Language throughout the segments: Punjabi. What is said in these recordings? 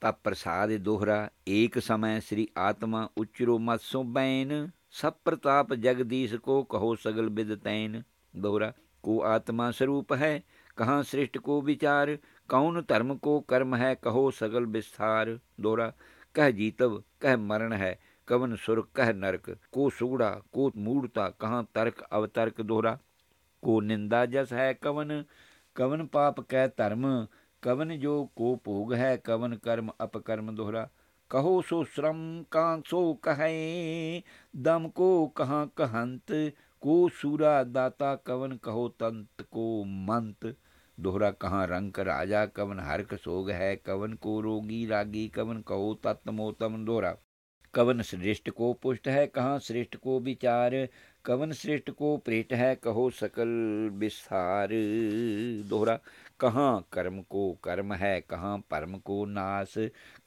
ਤਾ ਪ੍ਰਸਾਦ ਦੋਹਰਾ, ਏਕ ਸਮੈ ਸ੍ਰੀ ਆਤਮਾ ਉਚਰੋ ਮਤ ਸੋ ਬੈਨ ਸਭ ਪ੍ਰਤਾਪ ਜਗਦੀਸ਼ ਕੋ ਕਹੋ ਸਗਲ ਬਿਦ ਤੈਨ। ਦੋਹਰਾ, ਕੋ ਆਤਮਾ ਸਰੂਪ ਹੈ, ਕਹਾਂ ਸ੍ਰਿਸ਼ਟ ਕੋ ਵਿਚਾਰ ਕੌਣ ਧਰਮ ਕੋ ਕਰਮ ਹੈ, ਕਹੋ ਸਗਲ ਵਿਸਥਾਰ ਦੋਹਰਾ, ਕਹਿ ਜੀਤਵ, ਕਹਿ ਮਰਨ ਹੈ, ਕਵਨ ਸੁਰ ਕਹਿ ਨਰਕ, ਕੋ ਸੁਗੜਾ, ਕੋ ਮੂੜਤਾ, ਕਹਾਂ ਤਰਕ ਅਵਤਰਕ। ਦੋਹਰਾ, ਕੋ ਨਿੰਦਾ ਜਸ ਹੈ ਕਵਨ ਕਵਨ ਪਾਪ ਕਹਿ ਧਰਮ ਕਵਨ ਜੋ ਕੋ ਭੋਗ ਹੈ، ਕਵਨ ਕਰਮ ਅਪਕਰਮ ਦੋਹਰਾ। ਕਹੋ ਸੋ ਸ਼ਰਮ ਕਾਂ ਸੋ ਕਹੈ، ਦਮ ਕੋ ਕਹਾਂ ਕਹੰਤ کو سورا داتا کون کہو تنت کو منت دوہرا کہاں رنگ کا راجا کون ہر سوگ ہے کون کو روگی راگی کون کہو تتمو تم دوہرا کون سرشٹ کو پشت ہے کہاں سرشٹ کو بچار کون سرشٹ کو پریٹ ہے کہو سکل بسار دوہرا कहाँ कर्म को कर्म है कहाँ परम को नाश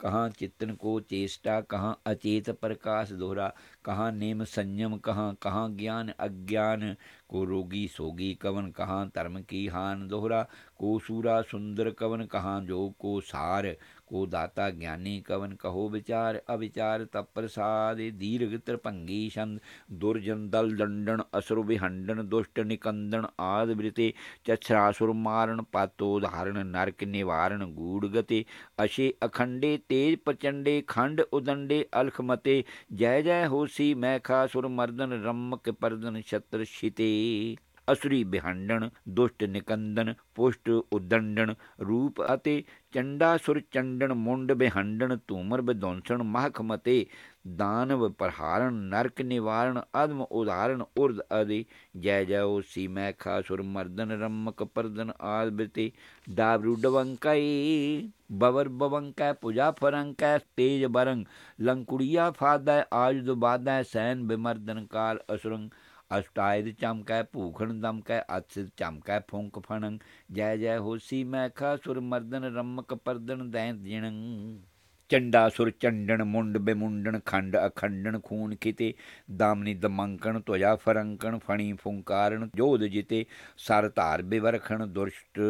कहाँ चित्तन को चेष्टा कहाँ अचेत प्रकाश दोहरा कहाँ नेम संयम कहाँ कहाँ ज्ञान अज्ञान को रोगी सोगी कवन कहाँ धर्म की हान दोहरा को सूरा सुंदर कवन कहाँ जो को सार को दाता ज्ञानी कवन कहो विचार अविचार तप प्रसाद दीर्घ त्रिभंगी छंद दुर्जन दल दंडन असुर विहंडन दुष्ट निकंदन आद वृते चछरासुर मारण पातो धारण नरक निवारण गूढ़ गते अशे अखंडे तेज प्रचंडे खंड उदंडे अलख मते जय जय होसी मैखा सुर मर्दन रमक परदन छत्र शिते ਅਸੁਰੀ ਬਿਹੰਡਣ, ਦੁਸ਼ਟ ਨਿਕੰਦਨ, ਪੁਸ਼ਟ ਉਦੰਡਣ, ਰੂਪ ਅਤੇ ਚੰਡਾ ਸੁਰ ਚੰਡਣ, ਮੁੰਡ ਬਿਹੰਡਣ, ਧੂਮਰ ਬਿਦੌਂਸਣ ਮਹਖ ਮਤੇ ਦਾਨਵ ਪ੍ਰਹਾਰਣ, ਨਰਕ ਨਿਵਾਰਣ, ਅਦਮ ਉਦਾਹਰਣ, ਉਰਦ ਅਦੇ, ਜੈ ਜੈ ਓ ਸੀ ਮੈਂ ਖਾਸੁਰ ਮਰਦਨ, ਰਮਕ ਪਰਦਨ ਆਦ ਬਿਤੇ, ਡਾਬਰੂ ਡਵੰਕਈ ਬਵਰ ਬਵੰਕੈ, ਪੁਜਾ ਫਰੰਕੈ, ਤੇਜ ਬਰੰਗ, ਲੰਕੁੜੀਆ ਫਾਦੈ, ਆਜ ਦੁਬਾਦੈ, ਸੈਨ ਬਿਮਰਦਨ ਕਾਲ ਅਸੁਰੰਗ ਅਸ਼ਟਾਇਦ ਚਮਕੈ ਭੂਖਣ ਦਮਕੈ ਅਤਸਿਤ ਚਮਕੈ, ਫੁੰਕ ਫਣੰ, ਜੈ ਜੈ ਹੋਸੀ ਮੈਖਾ ਸੁਰ ਮਰਦਨ ਰਮਕ ਪਰਦਨ ਦੈਂਤ ਜਿਣੰ। ਚੰਡਾ ਸੁਰ ਚੰਡਣ, ਮੁੰਡ ਬੇਮੁੰਡਣ, ਖੰਡ ਅਖੰਡਣ, ਖੂਨ ਕਿਤੇ ਦਾਮਨੀ ਦਮੰਕਣ ਤੋਜਾ ਫਰੰਕਣ, ਫਣੀ ਫੁੰਕਾਰਣ, ਜੋਧ ਜਿਤੇ, ਸਰ ਧਾਰ ਬਿਵਰਖਣ, ਦੁਸ਼ਟ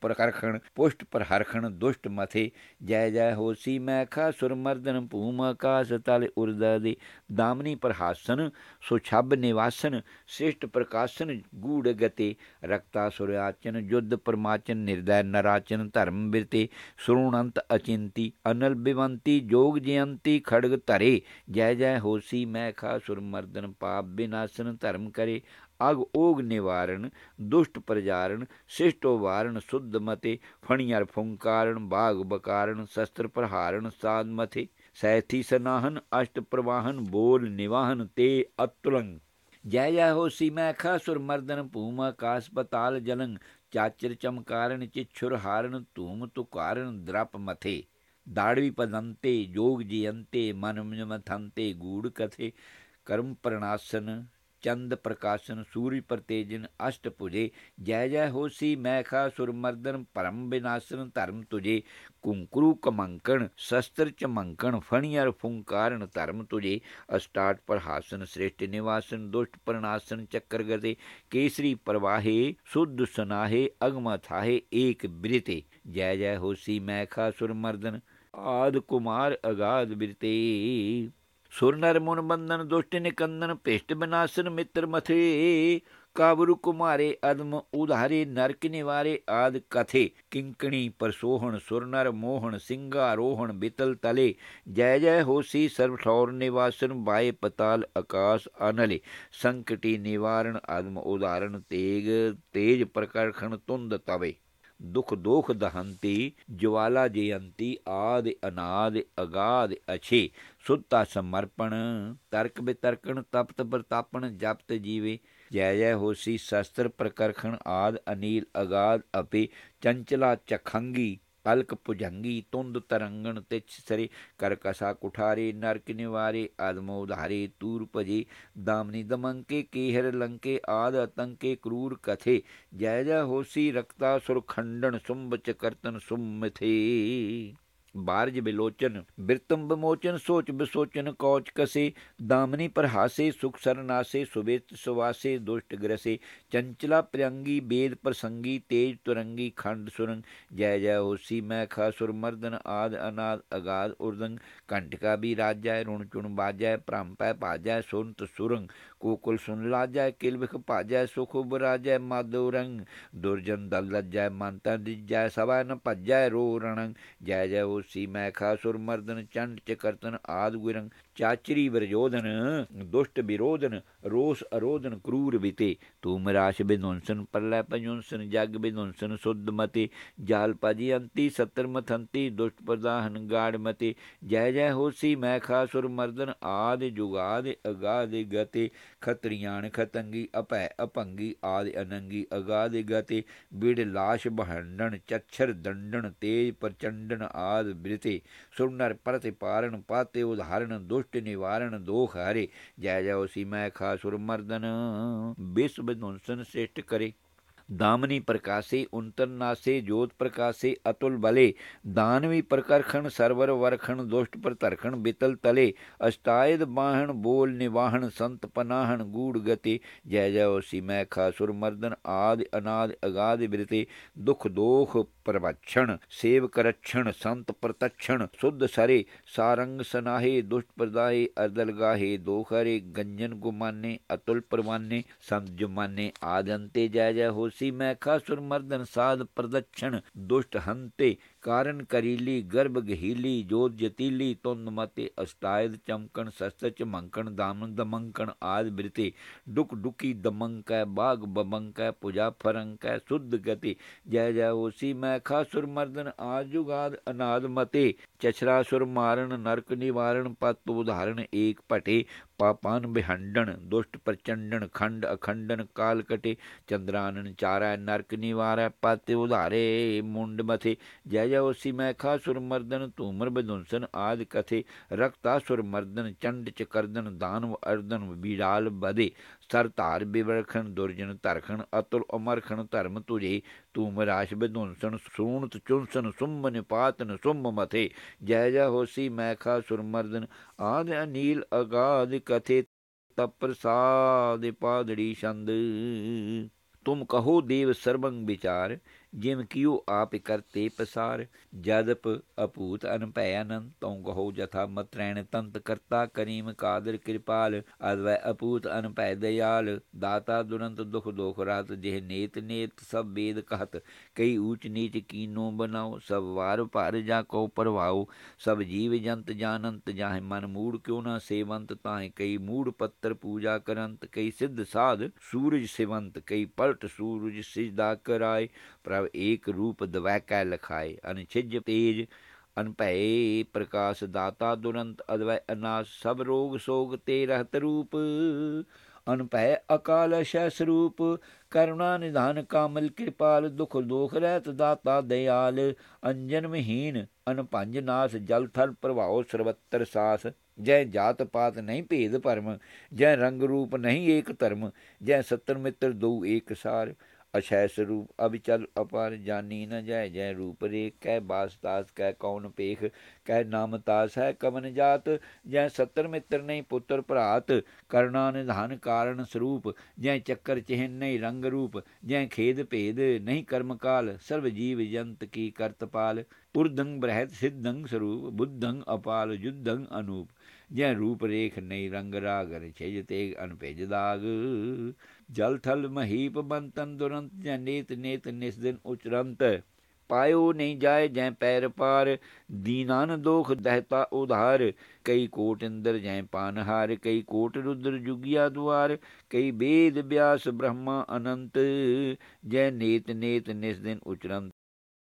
ਪ੍ਰਕਰਖਣ ਪੁਸ਼ਟ ਪ੍ਰਹਰਖਣ, ਦੁਸ਼ਟ ਮਥੇ, ਜੈ ਜੈ ਹੋਸੀ ਮੈਖਾ ਸੁਰ ਮਰਦਨ, ਭੂਮ ਆਕਾਸ ਤਲ ਉਰਦਾ ਦੇ, ਦਾਮਨੀ ਪ੍ਰਹਾਸਨ, ਸੋ ਛਬ ਨਿਵਾਸਨ, ਸ੍ਰਿਸ਼ਟ ਪ੍ਰਕਾਸ਼ਨ, ਗੂੜ ਗਤੇ, ਰਕਤਾ ਸੁਰਿਆਚਨ ਯੁੱਧ ਪਰਮਾਚਨ, ਨਿਰਦੈ ਨਰਾਚਨ, ਧਰਮ ਬਿਰਤੇ ਸੁਰੂਣੰਤ ਅਚਿੰਤੀ, ਅਨਲ ਬਿਵੰ ਜਯੰਤੀ ਜੋਗ ਜਯੰਤੀ ਖੜਗ ਧਰੇ। ਜੈ ਜੈ ਹੋਸੀ, ਮੈਂ ਖਾ ਸੁਰ ਮਰਦਨ ਪਾਪ ਬਿਨਾਸਨ ਧਰਮ ਕਰੇ। ਅਗ ਓਗ ਨਿਵਾਰਣ, ਦੁਸ਼ਟ ਪ੍ਰਜਾਰਣ, ਸਿਸ਼ਟੋ ਵਾਰਣ ਸੁਧ ਮਤੇ ਫਣੀਅਰ ਫੁੰਕਾਰਣ, ਬਾਗ ਬਕਾਰਣ, ਸ਼ਸਤਰ ਪ੍ਰਹਾਰਣ, ਸਾਧ ਮਥੇ। ਸੈਥੀ ਸਨਾਹਨ, ਅਸ਼ਟ ਪ੍ਰਵਾਹਨ, ਬੋਲ ਨਿਵਾਹਨ, ਤੇ ਅਤੁਲੰਗ ਜੈ ਜੈ ਹੋਸੀ, ਮੈਂ ਖਾ ਸੁਰ ਮਰਦਨ ਭੂਮ, ਆਕਾਸ ਪਤਾਲ ਜਲੰ। ਚਾਚਰ ਚਮਕਾਰਨ ਚਿਛੁਰ ਹਾਰਨ, ਧੂਮ ਤੁਕਾਰਨ ਦ੍ਰਪ ਮਥੇ। दाड़वी पदंते जोग जियंते मन मथंते गूढ़ कथे कर्म प्रणासन चंद प्रकाशन सूर्य प्रतेजन अष्ट पुजे जय जय होसी मैखा सुरमर्दन परम विनाशन धर्म तुझे कुंकुरु कमंकण शस्त्र चमंकण फणियर फुंकारण धर्म तुझे अस्टाट प्रहासन श्रेष्ठ निवासन दुष्ट प्रणासन चक्र गते केसरी प्रवाहे शुद्ध सुनाहे अगम थाहे एक ਜੈ ਜੈ ਹੋਸੀ ਮੈਂ ਖਾਸੁਰ ਮਰਦਨ, ਆਦ ਕੁਮਾਰ ਅਗਾਦ ਬਿਰਤੇ। ਸੁਰ ਨਰ ਮੁਨ ਬੰਦਨ ਦੁਸ਼ਟ ਨਿਕੰਦਨ ਭੇਸ਼ਟ ਬਿਨਾਸਨ ਮਿੱਤਰ ਮਥੇ। ਕਾਬਰੂ ਕੁਮਾਰੇ ਅਦਮ ਉਧਾਰੇ, ਨਰਕ ਨਿਵਾਰੇ ਆਦ ਕਥੇ। ਕਿੰਕਣੀ ਪਰਸੋਹਣ ਸੁਰਨਰ ਮੋਹਣ ਸਿੰਘਾਰੋਹਣ ਬਿਤਲ ਤਲੇ। ਜੈ ਜੈ ਹੋਸੀ ਸਰਬ ਠੌਰ ਨਿਵਾਸਨ, ਬਾਏ ਪਤਾਲ ਆਕਾਸ ਅਨਲੇ। ਸੰਕਟੀ ਨਿਵਾਰਣ ਅਦਮ ਉਧਾਰਣ ਤੇਗ, ਤੇਜ ਪ੍ਰਕਰਖਣ ਤੁੰਦ ਤਵੇ। ਦੁਖ ਦੋਖ ਦਹੰਤੀ, ਜਵਾਲਾ ਜਯੰਤੀ, ਆਦਿ ਅਨਾਦ, ਅਗਾਦ ਅਛੇ, ਸੁੱਤਾ ਸਮਰਪਣ, ਤਰਕ ਬਿਤਰਕਣ, ਤਪਤ ਪ੍ਰਤਾਪਣ, ਜਪਤ ਜੀਵੇ, ਜੈ ਜੈ ਹੋਸੀ, ਸ਼ਸਤਰ ਪ੍ਰਕਰਖਣ, ਆਦ ਅਨੀਲ, ਅਗਾਦ ਅਪੇ, ਚੰਚਲਾ ਚਖੰਗੀ ਅਲਕ ਪੁਜੰਗੀ ਤੁੰਦ ਤਰੰਗਣ ਤਿਛ ਸਰੇ ਕਰ ਕਸਾ ਕੁਠਾਰੇ ਨਰਕ ਨਿਵਾਰੇ ਆਦਮ ਉਧਾਰੇ ਤੂਰ ਭਜੇ ਦਾਮਨੀ ਦਮੰਕੇ ਕੇਹਰ ਲੰਕੇ ਆਦ ਅਤੰਕੇ ਕਰੂਰ ਕਥੇ ਜੈ ਜੈ ਹੋਸੀ ਰਕਤਾ ਸੁਰ ਖੰਡਨ ਸੁੰਭ ਚਕਰਤਨ ਸੁਮਥੇ ਬਾਰਜ ਬਿਲੋਚਨ ਬਿਰਤਮ ਬਮੋਚਨ ਸੋਚ ਬਿਸੋਚਨ, ਕੌਚ ਕਸੇ, ਦਾਮਨੀ ਪਰਹਾਸੇ, ਸੁਖ ਸਰਨਾਸੇ ਸੁਬੇਤ ਸੁਵਾਸੇ, ਦੁਸ਼ਟ ਗ੍ਰਸੇ, ਚੰਚਲਾ ਪ੍ਰਿਯੰਗੀ ਬੇਦ ਪ੍ਰਸੰਗੀ, ਤੇਜ ਤੁਰੰਗੀ, ਖੰਡ ਸੁਰੰਗ, ਜੈ ਜੈ ਹੋਸੀ, ਮੈਂ ਖਾਸੁਰ ਮਰਦਨ, ਆਦ ਅਨਾਦ, ਅਗਾਦ ਉਰਦੰਗ ਕੰਟਕਾ ਵੀ ਰਾਜੈ, ਰੁਣ ਚੁਣ ਬਾਜੈ, ਭ੍ਰਮ ਪੈ ਪਾਜੈ ਸੁਨਤ ਸੁਰੰਗ ਕੋਕੁਲ ਸੁਨ ਲਾਜੈ ਕਿਲ ਵਿਖ ਭਾਜੈ ਸੁਖ ਉਬਰਾਜੈ ਮਾਦੋ ਰੰਗ ਦੁਰਜਨ ਦਲ ਲੱਜੈ ਮੰਤਾ ਦਿਜੈ ਸਭਾ ਨ ਭਜੈ ਰੋ ਰਣੰ। ਜੈ ਜੈ ਹੋਸੀ ਮੈਂ ਖਾਸੁਰ ਮਰਦਨ, ਚੰਡ ਚ ਚਕਰਤਨ ਆਦ ਗੁਰੰਗ ਚਾਚਰੀ ਵਿਰਜੋਧਨ, ਦੁਸ਼ਟ ਵਿਰੋਧਨ ਰੋਸ ਅਰੋਧਨ ਕਰੂਰ ਬਿਤੇ। ਤੂਮ ਰਾਸ਼ ਬਿਨੁੰਸਨ ਪਰਲੇ ਪੰਜੁੰਸਨ, ਜਗ ਬਿਨੁੰਸਨ ਸੁਧ ਮਤੇ। ਜਾਲ ਪਾਜੀ ਅੰਤੀ, ਸਤਰ ਮਥੰਤੀ ਦੁਸ਼ਟ ਪ੍ਰਦਾਹਨ ਗਾੜ ਮਤੇ। ਜੈ ਜੈ ਹੋਸੀ, ਮੈਂ ਖਾਸੁਰ ਮਰਦਨ, ਆਦ ਜੁਗਾਦ ਅਗਾਦ ਗਤੇ। ਖਤਰੀਆਣ ਖਤੰਗੀ, ਅਪੈ ਅਪੰਗੀ, ਆਦ ਅਨੰਗੀ ਅਗਾਦ ਗਤੇ। ਬਿੜ ਲਾਸ਼ ਬਹੰਡਣ, ਚੱਛਰ ਦੰਡਣ, ਤੇਜ ਪ੍ਰਚੰਡਨ ਆਦ ਬ੍ਰਿਤੇ। ਸੁਰਨਰ ਪਰਤੇ ਪਾਰਨ ਪਾਤੇ ਉਦਾਹਰਣ ਦੁਸ਼ਟ ਨਿਵਾਰਣ ਦੋਖ ਹਾਰੇ। ਜੈ ਜੈ ਉਸੀ ਮੈਂ ਖਾਸੁਰ ਮਰਦਨ ਬਿਸ ਬਿਨੁੰਸਨ ਸੇਟ ਕਰੇ। दामनी प्रकाशे उन्तरनासे ज्योत प्रकाशे अतुल बले दानवी प्रकरखण सरवर वरखण दोष्ट प्रतरखण बितल तले अष्टायद बाहण बोल निवाहण संत पनाहण गूढ़ गति जय जय ओसी मैखा सुर मर्दन आदि अनाद अगाध बिरते दुख दोख प्रवक्षण सेव करक्षण संत प्रतक्षण शुद्ध सरे सारंग सनाहे दुष्ट प्रदाहे अर्दल गाहे दोखरे गंजन गुमाने अतुल परवाने संत जुमाने आदंते जय जय होसी ਸੀ ਮੈਖਾਸੁਰ ਮਰਦਨ ਸਾਧ ਪ੍ਰਦક્ષਣ ਦੁਸ਼ਟ ਹੰਤੇ ਕਾਰਨ ਕਰੀਲੀ, ਗਰਭ ਗਹੀਲੀ, ਜੋਤ ਜਤੀਲੀ ਤੁੰਦ ਮਤੇ, ਅਸਤਾਇਦ, ਚਮਕਣ, ਸਸਤ ਮੰਕਣ, ਦਾਮਨ ਦਮੰਕਣ ਆਦ ਬ੍ਰਿਤੇ, ਡੁਕ ਡੁਕੀ ਦਮੰਕੈ, ਬਾਗ ਬਮੰਕੈ, ਪੁਜਾ ਫਰੰਕੈ, ਸੁਧ ਗਤੀ, ਜੈ ਜੈ ਹੋਸੀ ਮੈਖਾਸੁਰ ਮਰਦਨ ਆਜੁਗਾਦ ਅਨਾਦ ਮਤੇ ਚਛਰਾਸੁਰ ਮਾਰਨ, ਨਰਕ ਨਿਵਾਰਨ, ਪਤ ਉਧਾਰਨ, ਏਕ ਭਟੇ, ਪਾਪਾਨ ਬਿਹੰਡਣ, ਦੁਸ਼ਟ ਪ੍ਰਚੰਡਣ, ਖੰਡ ਅਖੰਡਨ, ਕਾਲ ਕਟੇ, ਚੰਦਰਾਨਨ ਚਾਰੈ, ਨਰਕ ਨਿਵਾਰੈ, ਪਤ ਉਧਾਰੇ, ਮੁੰਡ ਮਥੇ, ਜੈ ਜੈ ਉਸੀ ਮੈਂ ਖਾਸੁਰ ਮਰਦਨ ਧੂਮਰ ਬਦੁੰਸਨ ਆਦ ਕਥੇ ਰਕਤਾਸੁਰ ਮਰਦਨ ਚੰਡ ਚ ਕਰਦਨ ਸਰ ਧਾਰ ਬਿਵਰਖਣ, ਦੁਰਜਨ ਧਰਖਣ, ਅਤੁਲ ਅਮਰਖਣ, ਧਰਮ ਤੁਜੇ ਤੂਮ ਰਾਸ਼ ਬਦੁੰਸਨ ਸੂਣਤ ਚੁੰਸਨ ਸੁੰਮਨ ਪਾਤਨ ਸੁੰਮ ਮਥੇ। ਜੈ ਜੈ ਹੋਸੀ ਮੈਖਾ ਖਾਸੁਰ ਮਰਦਨ ਆਦ ਅਨੀਲ ਅਗਾਦ ਕਥੇ। ਤਪਰਸਾਦ ਪਾਦੜੀ ਛੰਦ। ਤੁਮ ਕਹੋ ਦੇਵ ਸਰਬੰਗ ਵਿਚਾਰ। ਜਿਮ ਕਿਉ ਆਪ ਕਰਤੇ ਪਸਾਰ ਜਦਪ ਅਪੂਤ ਅਨਭੈ ਅਨੰਤ ਤਉ ਕਹੋ ਜਥਾ ਮਤਰੈਣ ਤੰਤ ਕਰਤਾ ਕਰੀਮ ਕਾਦਰ ਕਿਰਪਾਲ, ਅਦਵੈ ਅਪੂਤ ਅਨਭੈ ਦਇਆਲ ਦਾਤਾ ਦੁਰੰਤ ਦੁਖ ਦੋਖ ਰਾਤ ਜਿਹ ਨੇਤ ਨੇਤ ਸਭ ਵੇਦ ਕਹਤ, ਕਈ ਊਚ ਨੀਚ ਕੀਨੋ ਬਨਾਓ ਸਭ ਵਾਰ ਭਰ ਜਾ ਕੋ ਪਰਵਾਓ, ਸਭ ਜੀਵ ਜੰਤ ਜਾਨੰਤ ਜਾਹੇ ਮਨ ਮੂੜ ਕਿਉ ਨਾ ਸੇਵੰਤ, ਤਾਹੇ ਕਈ ਮੂੜ ਪੱਤਰ ਪੂਜਾ ਕਰੰਤ, ਕਈ ਸਿੱਧ ਸਾਧ ਸੂਰਜ ਸਿਵੰਤ, ਕਈ ਪਲਟ ਸੂਰਜ ਸਿਜਦਾ ਕਰਾਏ ਪ੍ਰਭ ਏਕ ਰੂਪ ਦਵੈਕੈ ਲਖਾਏ ਅਨਛਿਜ ਤੇਜ ਅਨਭੈ ਪ੍ਰਕਾਸ਼ ਦਾਤਾ ਦੁਰੰਤ ਅਦਵੈ ਅਨਾਸ ਸਭ ਰੋਗ ਸੋਗ ਤੇ ਰਹਤ ਰੂਪ। ਅਨਭੈ ਅਕਾਲ ਸ਼ੈ ਸਰੂਪ, ਕਰੁਣਾ ਨਿਧਾਨ ਕਾਮਲ ਕਿਰਪਾਲ, ਦੁਖ ਦੋਖ ਰਹਿਤ ਦਾਤਾ ਦਇਆਲ। ਅੰਜਨ ਮਹੀਨ ਅਨਭੰਜ ਨਾਸ, ਜਲ ਥਲ ਪ੍ਰਭਾਉ ਸਰਵਤਰ ਸਾਸ। ਜੈ ਜਾਤ ਪਾਤ ਨਹੀਂ ਭੇਦ ਭਰਮ, ਜੈ ਰੰਗ ਰੂਪ ਨਹੀਂ ਏਕ ਧਰਮ, ਜੈ ਸਤਰ ਮਿੱਤਰ ਦੋ ਏਕ ਸਾਰ। ਅਛੈ ਸਰੂਪ, ਅਵਿਚਲ ਅਪਰ ਜਾਨੀ ਨ ਜੈ ਜੈ ਰੂਪ ਰੇਖ, ਕੈ ਬਾਸਤਾਸ ਕੈ ਕੌਣ ਪੇਖ, ਕੈ ਨਾਮ ਤਾਸ ਹੈ ਕਵਨ ਜਾਤ, ਜੈ ਸੱਤਰ ਮਿੱਤਰ ਨਹੀਂ ਪੁੱਤਰ ਭਰਾਤ, ਕਰਣਾ ਨਿਧਾਨ ਕਾਰਨ ਸਰੂਪ, ਜੈ ਚੱਕਰ ਚਿਹਨ ਨਹੀਂ ਰੰਗ ਰੂਪ, ਜੈ ਖੇਦ ਭੇਦ ਨਹੀਂ ਕਰਮ ਕਾਲ ਸਰਬ ਜੀਵ ਜੰਤ ਕੀ ਕਰਤਪਾਲ ਉਰਦੰ ਬ੍ਰਹਿਤ ਸਿੱਧੰ ਸਰੂਪ, ਬੁੱਧੰ ਅਪਾਲ ਜੁਦੰ ਅਨੂਪ। ਜੈ ਰੂਪ ਰੇਖ ਨਹੀਂ ਰੰਗ ਰਾਗ ਰਛੇ ਤੇਗ ਅਨਪੇਜ ਦਾਗ। ਜਲ ਥਲ ਮਹੀਪ ਬੰਤਨ ਦੁਰੰਤ ਜੈ ਨੇਤ ਨੇਤ ਨਿਸ ਦਿਨ ਉਚਰੰਤ। ਪਾਇਓ ਨਹੀਂ ਜਾਏ ਜੈ ਪੈਰ ਪਾਰ, ਦੀਨਾਨ ਦੋਖ ਦਹਿਤਾ ਉਧਾਰ। ਕਈ ਕੋਟ ਇੰਦਰ ਜੈ ਪਾਨਹਾਰ ਕਈ ਕੋਟ ਰੁਦਰ ਜੁਗਿਆ ਦੁਆਰ। ਕਈ ਬੇਦ ਬਿਆਸ ਬ੍ਰਹਮਾ ਅਨੰਤ, ਜੈ ਨੇਤ ਨੇਤ ਨਿਸ ਦਿਨ ਉਚਰੰਤ।